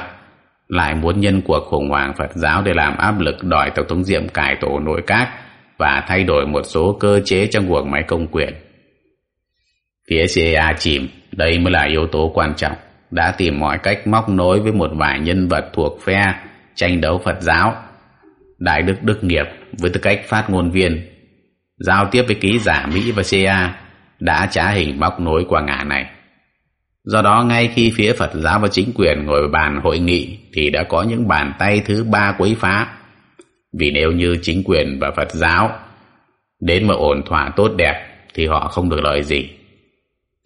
lại muốn nhân cuộc khủng hoảng Phật giáo để làm áp lực đòi Tổng thống Diệm cải tổ nội các và thay đổi một số cơ chế trong cuộc máy công quyền. Phía CIA chìm, đây mới là yếu tố quan trọng, đã tìm mọi cách móc nối với một vài nhân vật thuộc phe tranh đấu Phật giáo. Đại Đức Đức Nghiệp với tư cách phát ngôn viên, giao tiếp với ký giả Mỹ và CA đã trá hình móc nối qua ngả này. Do đó ngay khi phía Phật giáo và chính quyền ngồi bàn hội nghị thì đã có những bàn tay thứ ba quấy phá. Vì nếu như chính quyền và Phật giáo đến mà ổn thỏa tốt đẹp thì họ không được lợi gì.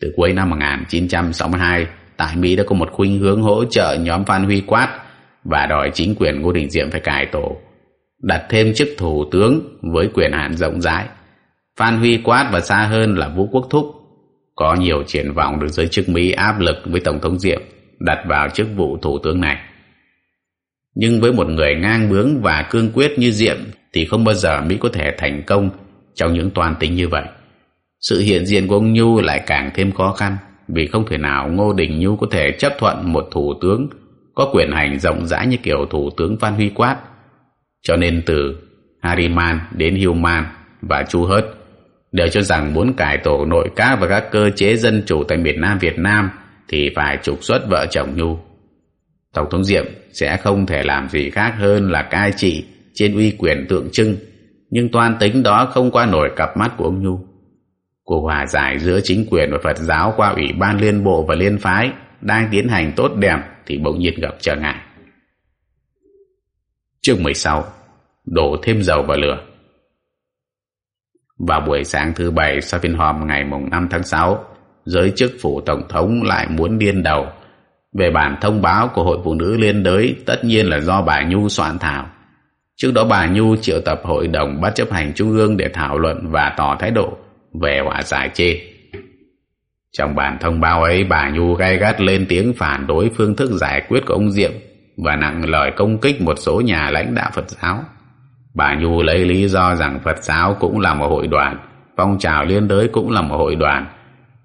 Từ cuối năm 1962, tại Mỹ đã có một khuynh hướng hỗ trợ nhóm Phan Huy Quát và đòi chính quyền Ngô Đình Diệm phải cải tổ, đặt thêm chức thủ tướng với quyền hạn rộng rãi. Phan Huy Quát và xa hơn là Vũ Quốc Thúc có nhiều triển vọng được giới chức Mỹ áp lực với Tổng thống Diệm đặt vào chức vụ thủ tướng này. Nhưng với một người ngang bướng và cương quyết như Diệm thì không bao giờ Mỹ có thể thành công trong những toàn tính như vậy. Sự hiện diện của ông Nhu lại càng thêm khó khăn vì không thể nào Ngô Đình Nhu có thể chấp thuận một thủ tướng có quyền hành rộng rãi như kiểu Thủ tướng Phan Huy Quát. Cho nên từ Hariman đến Human và Chu Hớt đều cho rằng muốn cải tổ nội các và các cơ chế dân chủ tại miền Nam Việt Nam thì phải trục xuất vợ chồng Nhu. Tổng thống Diệm sẽ không thể làm gì khác hơn là cai trị trên uy quyền tượng trưng, nhưng toan tính đó không qua nổi cặp mắt của ông Nhu. Cuộc hòa giải giữa chính quyền và Phật giáo qua Ủy ban Liên Bộ và Liên Phái đang tiến hành tốt đẹp thì bỗng nhiên gặp trở ngại. Chương 16 Đổ thêm dầu vào lửa Vào buổi sáng thứ bảy sau phiên họp ngày mùng 5 tháng 6, giới chức phủ tổng thống lại muốn điên đầu. Về bản thông báo của Hội Phụ Nữ Liên đới tất nhiên là do bà Nhu soạn thảo. Trước đó bà Nhu triệu tập hội đồng bắt chấp hành trung ương để thảo luận và tỏ thái độ về hòa giải chê. Trong bản thông báo ấy, bà Nhu gay gắt lên tiếng phản đối phương thức giải quyết của ông Diệm và nặng lời công kích một số nhà lãnh đạo Phật giáo. Bà Nhu lấy lý do rằng Phật giáo cũng là một hội đoàn, phong trào liên đới cũng là một hội đoàn,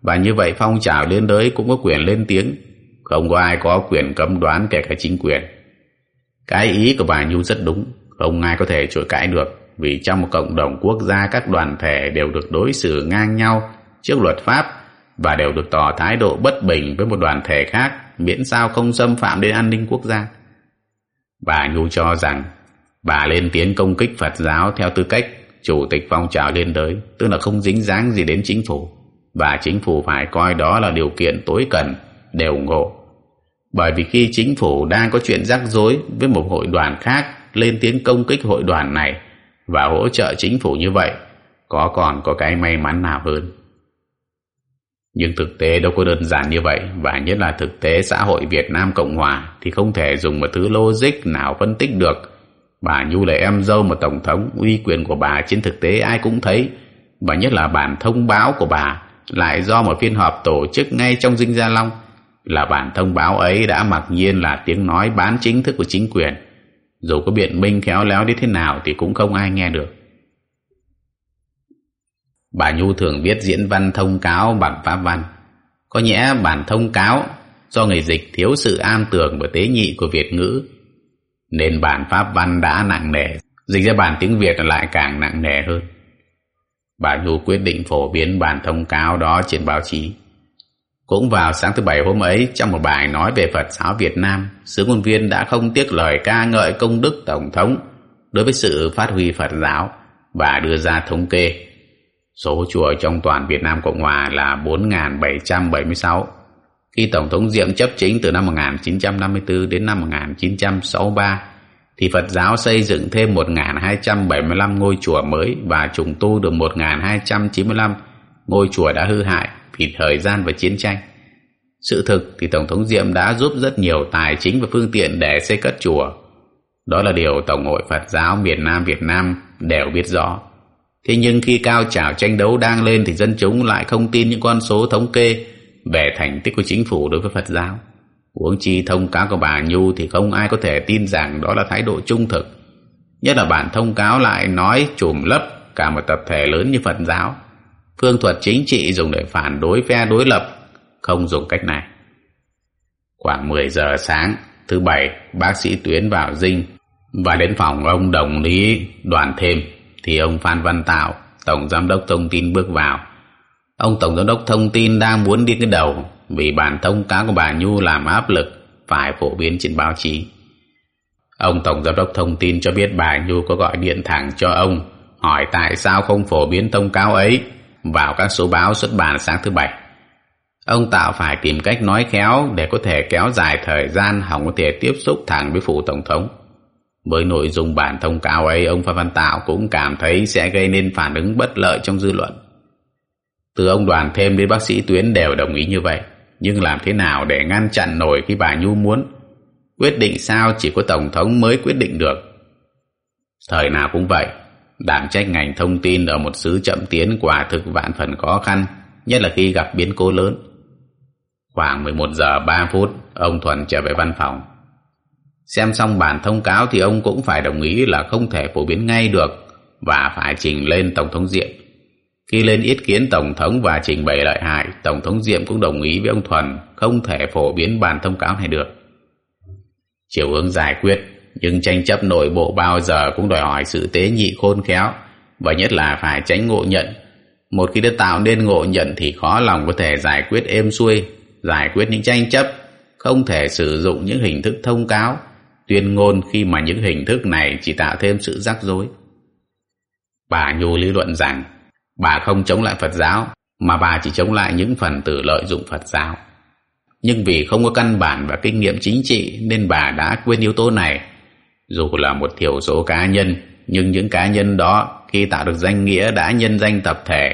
và như vậy phong trào liên đới cũng có quyền lên tiếng, không có ai có quyền cấm đoán kể cả chính quyền. Cái ý của bà Nhu rất đúng, không ai có thể chối cãi được, vì trong một cộng đồng quốc gia các đoàn thể đều được đối xử ngang nhau trước luật pháp và đều được tỏ thái độ bất bình với một đoàn thể khác miễn sao không xâm phạm đến an ninh quốc gia. Bà Nhu cho rằng bà lên tiếng công kích Phật giáo theo tư cách chủ tịch phong trào liên đới, tức là không dính dáng gì đến chính phủ, và chính phủ phải coi đó là điều kiện tối cần để ủng hộ. Bởi vì khi chính phủ đang có chuyện rắc rối với một hội đoàn khác lên tiếng công kích hội đoàn này và hỗ trợ chính phủ như vậy, có còn có cái may mắn nào hơn. Nhưng thực tế đâu có đơn giản như vậy và nhất là thực tế xã hội Việt Nam Cộng Hòa thì không thể dùng một thứ logic nào phân tích được. Bà Nhu là em dâu một tổng thống, uy quyền của bà trên thực tế ai cũng thấy và nhất là bản thông báo của bà lại do một phiên họp tổ chức ngay trong Dinh Gia Long là bản thông báo ấy đã mặc nhiên là tiếng nói bán chính thức của chính quyền. Dù có biện minh khéo léo đến thế nào thì cũng không ai nghe được. Bà Nhu thường viết diễn văn thông cáo bằng pháp văn. Có nhẽ bản thông cáo do người dịch thiếu sự an tường và tế nhị của Việt ngữ, nên bản pháp văn đã nặng nề, dịch ra bản tiếng Việt lại càng nặng nề hơn. Bà Nhu quyết định phổ biến bản thông cáo đó trên báo chí. Cũng vào sáng thứ bảy hôm ấy, trong một bài nói về Phật giáo Việt Nam, sứ ngôn viên đã không tiếc lời ca ngợi công đức Tổng thống đối với sự phát huy Phật giáo và đưa ra thống kê Số chùa trong toàn Việt Nam Cộng Hòa là 4.776. Khi Tổng thống Diệm chấp chính từ năm 1954 đến năm 1963, thì Phật giáo xây dựng thêm 1.275 ngôi chùa mới và trùng tu được 1.295 ngôi chùa đã hư hại vì thời gian và chiến tranh. Sự thực thì Tổng thống Diệm đã giúp rất nhiều tài chính và phương tiện để xây cất chùa. Đó là điều Tổng hội Phật giáo miền Nam Việt Nam đều biết rõ. Thế nhưng khi cao trào tranh đấu đang lên thì dân chúng lại không tin những con số thống kê về thành tích của chính phủ đối với Phật giáo. Uống chi thông cáo của bà Nhu thì không ai có thể tin rằng đó là thái độ trung thực. Nhất là bản thông cáo lại nói trùm lấp cả một tập thể lớn như Phật giáo. Phương thuật chính trị dùng để phản đối phe đối lập, không dùng cách này. Khoảng 10 giờ sáng, thứ bảy, bác sĩ Tuyến vào dinh và đến phòng ông đồng lý đoàn thêm thì ông Phan Văn Tạo, Tổng Giám đốc Thông tin bước vào. Ông Tổng Giám đốc Thông tin đang muốn đi cái đầu vì bản thông cáo của bà Nhu làm áp lực phải phổ biến trên báo chí. Ông Tổng Giám đốc Thông tin cho biết bà Nhu có gọi điện thẳng cho ông hỏi tại sao không phổ biến thông cáo ấy vào các số báo xuất bản sáng thứ bảy. Ông Tạo phải tìm cách nói khéo để có thể kéo dài thời gian hỏng có thể tiếp xúc thẳng với phủ Tổng thống. Với nội dung bản thông cáo ấy, ông Phan Văn Tạo cũng cảm thấy sẽ gây nên phản ứng bất lợi trong dư luận. Từ ông đoàn thêm đến bác sĩ Tuyến đều đồng ý như vậy. Nhưng làm thế nào để ngăn chặn nổi khi bà Nhu muốn? Quyết định sao chỉ có Tổng thống mới quyết định được. Thời nào cũng vậy, đảm trách ngành thông tin ở một xứ chậm tiến quả thực vạn phần khó khăn, nhất là khi gặp biến cố lớn. Khoảng 11 giờ 3 phút, ông Thuần trở về văn phòng. Xem xong bản thông cáo thì ông cũng phải đồng ý là không thể phổ biến ngay được và phải trình lên Tổng thống Diệm. Khi lên ý kiến Tổng thống và trình bày lợi hại, Tổng thống Diệm cũng đồng ý với ông Thuần không thể phổ biến bản thông cáo này được. Chiều hướng giải quyết, nhưng tranh chấp nội bộ bao giờ cũng đòi hỏi sự tế nhị khôn khéo và nhất là phải tránh ngộ nhận. Một khi đã tạo nên ngộ nhận thì khó lòng có thể giải quyết êm xuôi giải quyết những tranh chấp, không thể sử dụng những hình thức thông cáo, tuyên ngôn khi mà những hình thức này chỉ tạo thêm sự rắc rối. Bà Nhu lý luận rằng bà không chống lại Phật giáo mà bà chỉ chống lại những phần tử lợi dụng Phật giáo. Nhưng vì không có căn bản và kinh nghiệm chính trị nên bà đã quên yếu tố này. Dù là một thiểu số cá nhân, nhưng những cá nhân đó khi tạo được danh nghĩa đã nhân danh tập thể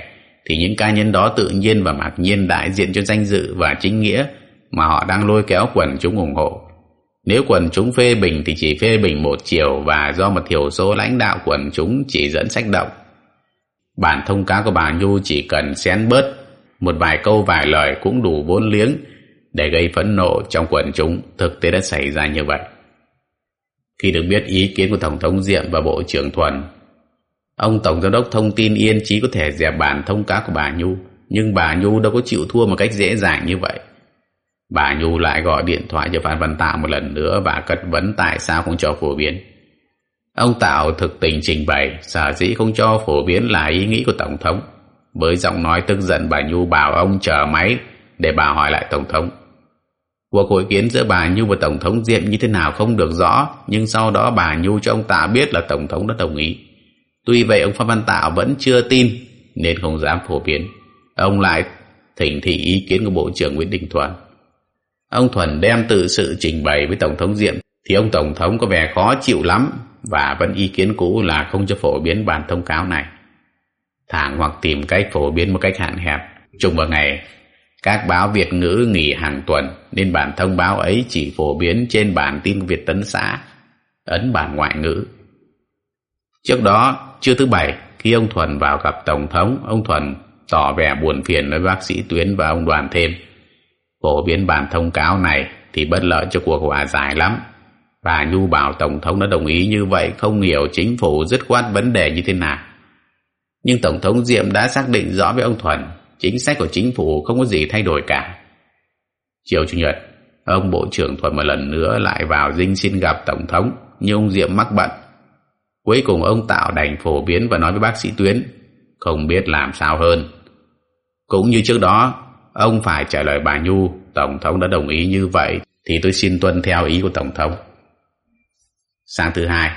thì những cá nhân đó tự nhiên và mặc nhiên đại diện cho danh dự và chính nghĩa mà họ đang lôi kéo quần chúng ủng hộ. Nếu quần chúng phê bình thì chỉ phê bình một chiều và do một thiểu số lãnh đạo quần chúng chỉ dẫn sách động. Bản thông cáo của bà Nhu chỉ cần xén bớt một vài câu vài lời cũng đủ vốn liếng để gây phẫn nộ trong quần chúng thực tế đã xảy ra như vậy. Khi được biết ý kiến của Tổng thống Diệm và Bộ trưởng Thuần, ông Tổng Giám đốc thông tin yên chí có thể dẹp bản thông cáo của bà Nhu, nhưng bà Nhu đâu có chịu thua một cách dễ dàng như vậy. Bà Nhu lại gọi điện thoại cho Phan Văn Tạo một lần nữa và cất vấn tại sao không cho phổ biến. Ông Tạo thực tình trình bày sở dĩ không cho phổ biến là ý nghĩ của Tổng thống. Với giọng nói tức giận bà Nhu bảo ông chờ máy để bà hỏi lại Tổng thống. Cuộc hội kiến giữa bà Nhu và Tổng thống Diệm như thế nào không được rõ, nhưng sau đó bà Nhu cho ông Tạ biết là Tổng thống đã đồng ý. Tuy vậy ông Phan Văn Tạo vẫn chưa tin nên không dám phổ biến. Ông lại thỉnh thị ý kiến của Bộ trưởng Nguyễn Đình Thuận. Ông Thuần đem tự sự trình bày với Tổng thống Diệm thì ông Tổng thống có vẻ khó chịu lắm và vẫn ý kiến cũ là không cho phổ biến bản thông cáo này. Thẳng hoặc tìm cách phổ biến một cách hạn hẹp. Trùng vào ngày, các báo Việt ngữ nghỉ hàng tuần nên bản thông báo ấy chỉ phổ biến trên bản tin Việt Tấn xã, ấn bản ngoại ngữ. Trước đó, trưa thứ bảy, khi ông Thuần vào gặp Tổng thống, ông Thuần tỏ vẻ buồn phiền với bác sĩ Tuyến và ông Đoàn thêm. Phổ biến bản thông cáo này thì bất lợi cho cuộc hòa giải lắm. Bà Nhu bảo Tổng thống đã đồng ý như vậy không hiểu chính phủ dứt khoát vấn đề như thế nào. Nhưng Tổng thống Diệm đã xác định rõ với ông Thuần chính sách của chính phủ không có gì thay đổi cả. Chiều Chủ nhật, ông Bộ trưởng Thuận một lần nữa lại vào dinh xin gặp Tổng thống nhưng ông Diệm mắc bận. Cuối cùng ông Tạo đành phổ biến và nói với bác sĩ Tuyến không biết làm sao hơn. Cũng như trước đó, ông phải trả lời bà Nhu Tổng thống đã đồng ý như vậy thì tôi xin tuân theo ý của Tổng thống. Sáng thứ hai,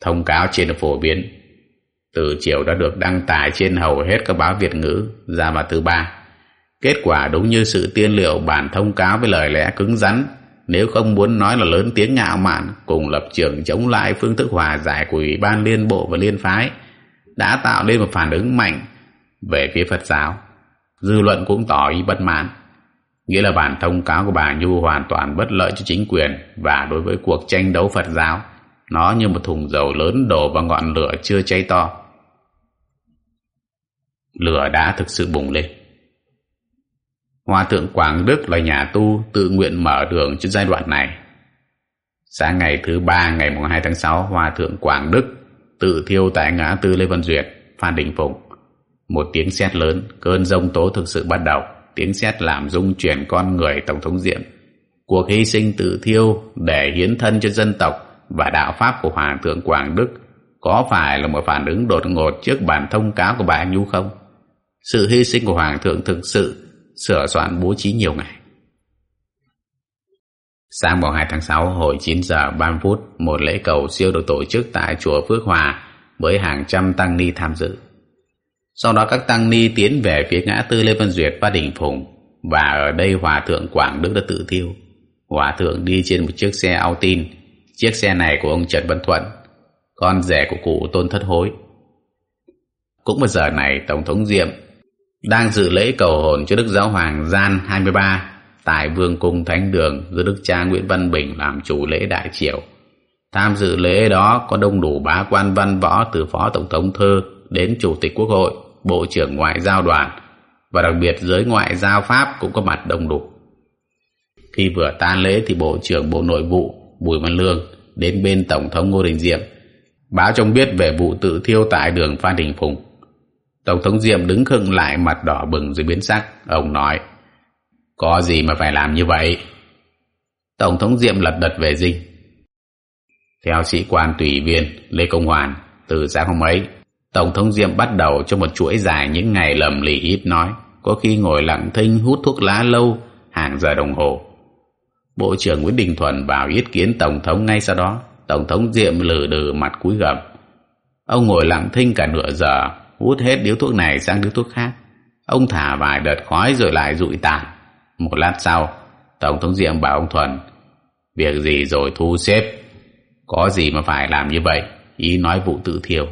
thông cáo trên được phổ biến. Từ chiều đã được đăng tải trên hầu hết các báo Việt ngữ ra vào thứ ba. Kết quả đúng như sự tiên liệu bản thông cáo với lời lẽ cứng rắn nếu không muốn nói là lớn tiếng ngạo mạn cùng lập trường chống lại phương thức hòa giải của Ủy ban Liên Bộ và Liên Phái đã tạo nên một phản ứng mạnh về phía Phật giáo. Dư luận cũng tỏ ý bất mãn nghĩa là bản thông cáo của bà Nhu hoàn toàn bất lợi cho chính quyền và đối với cuộc tranh đấu Phật giáo, nó như một thùng dầu lớn đổ vào ngọn lửa chưa cháy to. Lửa đã thực sự bùng lên. Hòa thượng Quảng Đức là nhà tu tự nguyện mở đường cho giai đoạn này. Sáng ngày thứ ba ngày 2 tháng 6, Hòa thượng Quảng Đức tự thiêu tại ngã tư Lê Văn Duyệt, Phan Đình Phùng. Một tiếng sét lớn, cơn rông tố thực sự bắt đầu tiếng sét làm rung chuyển con người Tổng thống Diệm. Cuộc hy sinh tự thiêu để hiến thân cho dân tộc và đạo Pháp của Hòa thượng Quảng Đức có phải là một phản ứng đột ngột trước bản thông cáo của bà Nhu không? Sự hy sinh của Hoàng thượng thực sự sửa soạn bố trí nhiều ngày. Sáng mùng 2 tháng 6, hồi 9 giờ 30 phút, một lễ cầu siêu được tổ chức tại chùa Phước Hòa với hàng trăm tăng ni tham dự. Sau đó các tăng ni tiến về phía ngã tư Lê Văn Duyệt và Đình Phùng và ở đây Hòa Thượng Quảng Đức đã tự thiêu. Hòa Thượng đi trên một chiếc xe Altin, chiếc xe này của ông Trần Văn Thuận, con rể của cụ Tôn Thất Hối. Cũng vào giờ này, Tổng thống Diệm đang dự lễ cầu hồn cho Đức Giáo Hoàng Gian 23 tại Vương Cung Thánh Đường do Đức cha Nguyễn Văn Bình làm chủ lễ đại triều. Tham dự lễ đó có đông đủ bá quan văn võ từ Phó Tổng thống Thơ đến Chủ tịch Quốc hội, Bộ trưởng Ngoại giao đoàn và đặc biệt giới ngoại giao Pháp cũng có mặt đông đủ. Khi vừa tan lễ thì Bộ trưởng Bộ Nội vụ Bùi Văn Lương đến bên Tổng thống Ngô Đình Diệm báo cho biết về vụ tự thiêu tại đường Phan Đình Phùng. Tổng thống Diệm đứng khựng lại mặt đỏ bừng dưới biến sắc. Ông nói, có gì mà phải làm như vậy? Tổng thống Diệm lật đật về dinh. Theo sĩ quan tùy viên Lê Công Hoàn, từ sáng hôm ấy, Tổng thống Diệm bắt đầu cho một chuỗi dài những ngày lầm lì ít nói, có khi ngồi lặng thinh hút thuốc lá lâu hàng giờ đồng hồ. Bộ trưởng Nguyễn Đình Thuần vào yết kiến Tổng thống ngay sau đó. Tổng thống Diệm lử đừ mặt cúi gầm. Ông ngồi lặng thinh cả nửa giờ, hút hết điếu thuốc này sang điếu thuốc khác. Ông thả vài đợt khói rồi lại rụi tàn. Một lát sau, Tổng thống Diệm bảo ông Thuần, việc gì rồi thu xếp, có gì mà phải làm như vậy, ý nói vụ tự thiêu.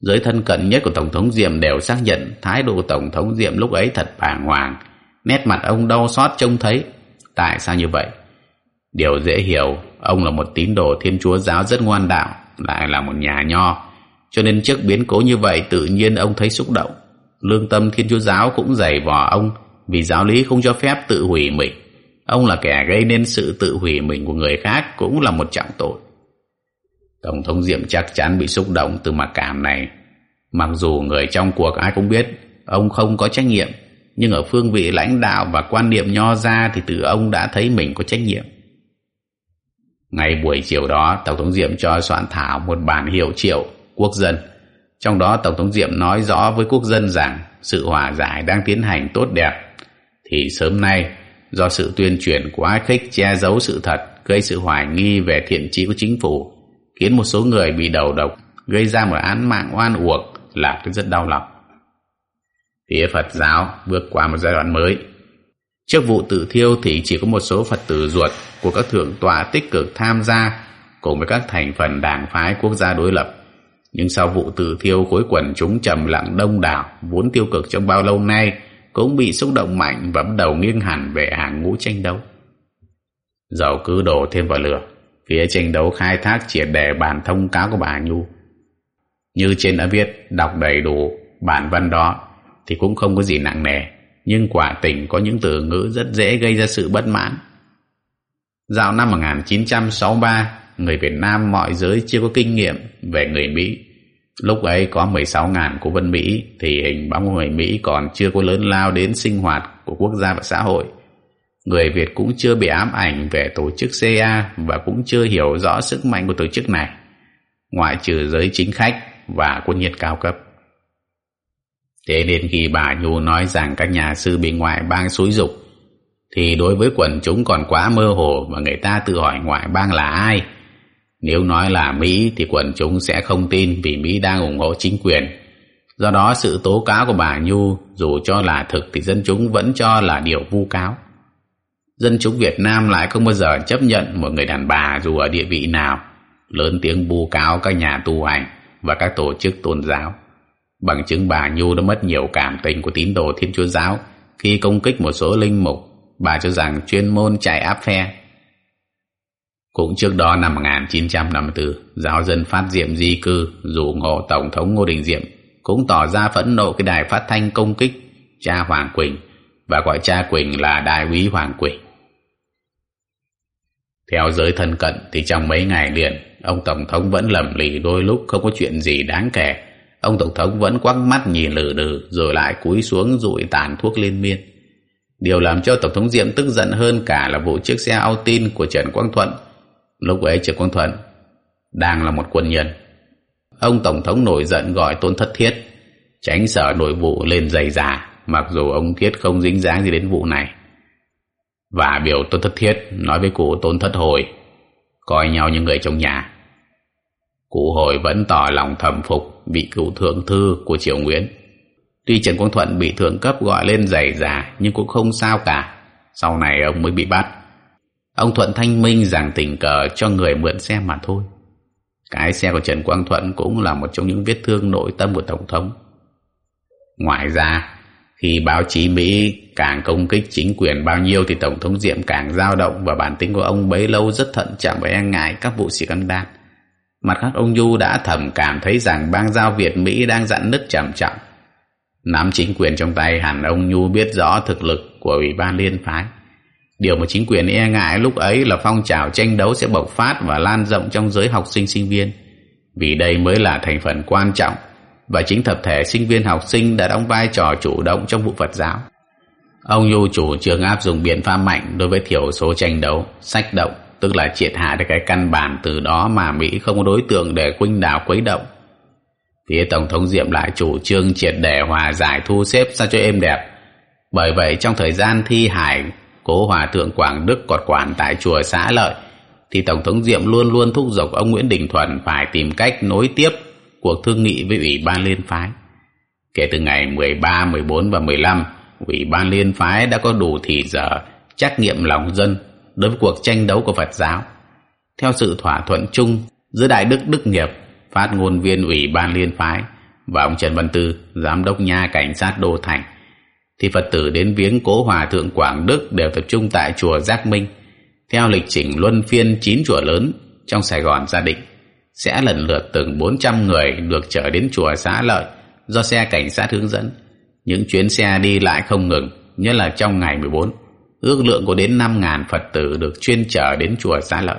Giới thân cận nhất của Tổng thống Diệm đều xác nhận thái độ Tổng thống Diệm lúc ấy thật bàng hoàng, nét mặt ông đau xót trông thấy. Tại sao như vậy? Điều dễ hiểu, ông là một tín đồ thiên chúa giáo rất ngoan đạo, lại là một nhà nho, cho nên trước biến cố như vậy tự nhiên ông thấy xúc động. Lương tâm thiên chúa giáo cũng dày vò ông vì giáo lý không cho phép tự hủy mình. Ông là kẻ gây nên sự tự hủy mình của người khác cũng là một trọng tội. Tổng thống Diệm chắc chắn bị xúc động từ mặc cảm này. Mặc dù người trong cuộc ai cũng biết ông không có trách nhiệm, nhưng ở phương vị lãnh đạo và quan niệm nho ra thì từ ông đã thấy mình có trách nhiệm. Ngay buổi chiều đó, Tổng thống Diệm cho soạn thảo một bản hiệu triệu quốc dân. Trong đó Tổng thống Diệm nói rõ với quốc dân rằng sự hòa giải đang tiến hành tốt đẹp. Thì sớm nay, do sự tuyên truyền quá khích che giấu sự thật, gây sự hoài nghi về thiện trí của chính phủ, khiến một số người bị đầu độc, gây ra một án mạng oan uổng, là rất đau lòng. Phía Phật giáo bước qua một giai đoạn mới. Trước vụ tự thiêu thì chỉ có một số Phật tử ruột của các thượng tọa tích cực tham gia cùng với các thành phần đảng phái quốc gia đối lập. Nhưng sau vụ từ thiêu khối quần chúng trầm lặng đông đảo vốn tiêu cực trong bao lâu nay cũng bị xúc động mạnh và bắt đầu nghiêng hẳn về hàng ngũ tranh đấu. Dầu cứ đổ thêm vào lửa, phía tranh đấu khai thác triệt đề bản thông cáo của bà Nhu. Như trên đã viết, đọc đầy đủ bản văn đó thì cũng không có gì nặng nề, nhưng quả tình có những từ ngữ rất dễ gây ra sự bất mãn. Dạo năm 1963, người Việt Nam mọi giới chưa có kinh nghiệm về người Mỹ. Lúc ấy có 16.000 cố vấn Mỹ thì hình bóng người Mỹ còn chưa có lớn lao đến sinh hoạt của quốc gia và xã hội. Người Việt cũng chưa bị ám ảnh về tổ chức CA và cũng chưa hiểu rõ sức mạnh của tổ chức này, ngoại trừ giới chính khách và quân nhiệt cao cấp. Thế nên khi bà Nhu nói rằng các nhà sư bị ngoại bang xúi dục thì đối với quần chúng còn quá mơ hồ và người ta tự hỏi ngoại bang là ai. Nếu nói là Mỹ thì quần chúng sẽ không tin vì Mỹ đang ủng hộ chính quyền. Do đó sự tố cáo của bà Nhu dù cho là thực thì dân chúng vẫn cho là điều vu cáo. Dân chúng Việt Nam lại không bao giờ chấp nhận một người đàn bà dù ở địa vị nào lớn tiếng vu cáo các nhà tu hành và các tổ chức tôn giáo. Bằng chứng bà Nhu đã mất nhiều cảm tình của tín đồ Thiên Chúa Giáo khi công kích một số linh mục, bà cho rằng chuyên môn chạy áp phe. Cũng trước đó năm 1954, giáo dân phát diệm di cư dù ngộ Tổng thống Ngô Đình Diệm cũng tỏ ra phẫn nộ cái đài phát thanh công kích cha Hoàng Quỳnh và gọi cha Quỳnh là đại úy Hoàng Quỳnh. Theo giới thân cận thì trong mấy ngày liền, ông Tổng thống vẫn lầm lì đôi lúc không có chuyện gì đáng kể Ông Tổng thống vẫn quắc mắt nhìn lử đừ rồi lại cúi xuống rụi tàn thuốc liên miên. Điều làm cho Tổng thống Diệm tức giận hơn cả là vụ chiếc xe Altin của Trần Quang Thuận. Lúc ấy triệu Quang Thuận đang là một quân nhân. Ông Tổng thống nổi giận gọi Tôn Thất Thiết, tránh sở nội vụ lên dày già, mặc dù ông Thiết không dính dáng gì đến vụ này. Và biểu Tôn Thất Thiết nói với cụ Tôn Thất Hồi, coi nhau như người trong nhà. Cụ Hồi vẫn tỏ lòng thầm phục vị cựu thượng thư của Triều Nguyễn. Tuy Trần Quang Thuận bị thượng cấp gọi lên dày già nhưng cũng không sao cả. Sau này ông mới bị bắt. Ông Thuận thanh minh giảng tình cờ cho người mượn xe mà thôi. Cái xe của Trần Quang Thuận cũng là một trong những vết thương nội tâm của Tổng thống. Ngoài ra, khi báo chí Mỹ càng công kích chính quyền bao nhiêu thì Tổng thống Diệm càng dao động và bản tính của ông bấy lâu rất thận trọng và e ngại các vụ scandal. Mặt khác ông Du đã thầm cảm thấy rằng bang giao Việt Mỹ đang dặn nứt trầm trọng. Nắm chính quyền trong tay hẳn ông Nhu biết rõ thực lực của Ủy ban Liên phái. Điều mà chính quyền e ngại lúc ấy là phong trào tranh đấu sẽ bộc phát và lan rộng trong giới học sinh sinh viên. Vì đây mới là thành phần quan trọng và chính tập thể sinh viên học sinh đã đóng vai trò chủ động trong vụ Phật giáo. Ông Nhu chủ trường áp dụng biện pháp mạnh đối với thiểu số tranh đấu, sách động tức là triệt hạ được cái căn bản từ đó mà Mỹ không có đối tượng để khuynh đảo quấy động. Phía Tổng thống Diệm lại chủ trương triệt để hòa giải thu xếp sao cho êm đẹp. Bởi vậy trong thời gian thi hải cố hòa thượng Quảng Đức còn quản tại chùa xã lợi thì Tổng thống Diệm luôn luôn thúc giục ông Nguyễn Đình Thuận phải tìm cách nối tiếp cuộc thương nghị với Ủy ban Liên phái. Kể từ ngày 13, 14 và 15, Ủy ban Liên phái đã có đủ thì giờ trách nhiệm lòng dân đối với cuộc tranh đấu của Phật giáo. Theo sự thỏa thuận chung giữa Đại Đức Đức Nghiệp, phát ngôn viên Ủy ban Liên phái và ông Trần Văn Tư, giám đốc nha cảnh sát Đô Thành, thì Phật tử đến viếng cố hòa thượng Quảng Đức đều tập trung tại chùa Giác Minh. Theo lịch trình luân phiên chín chùa lớn trong Sài Gòn gia định, sẽ lần lượt từng 400 người được chở đến chùa Xá Lợi do xe cảnh sát hướng dẫn. Những chuyến xe đi lại không ngừng, nhất là trong ngày 14. Ước lượng có đến 5.000 Phật tử được chuyên chở đến chùa Xá Lợi.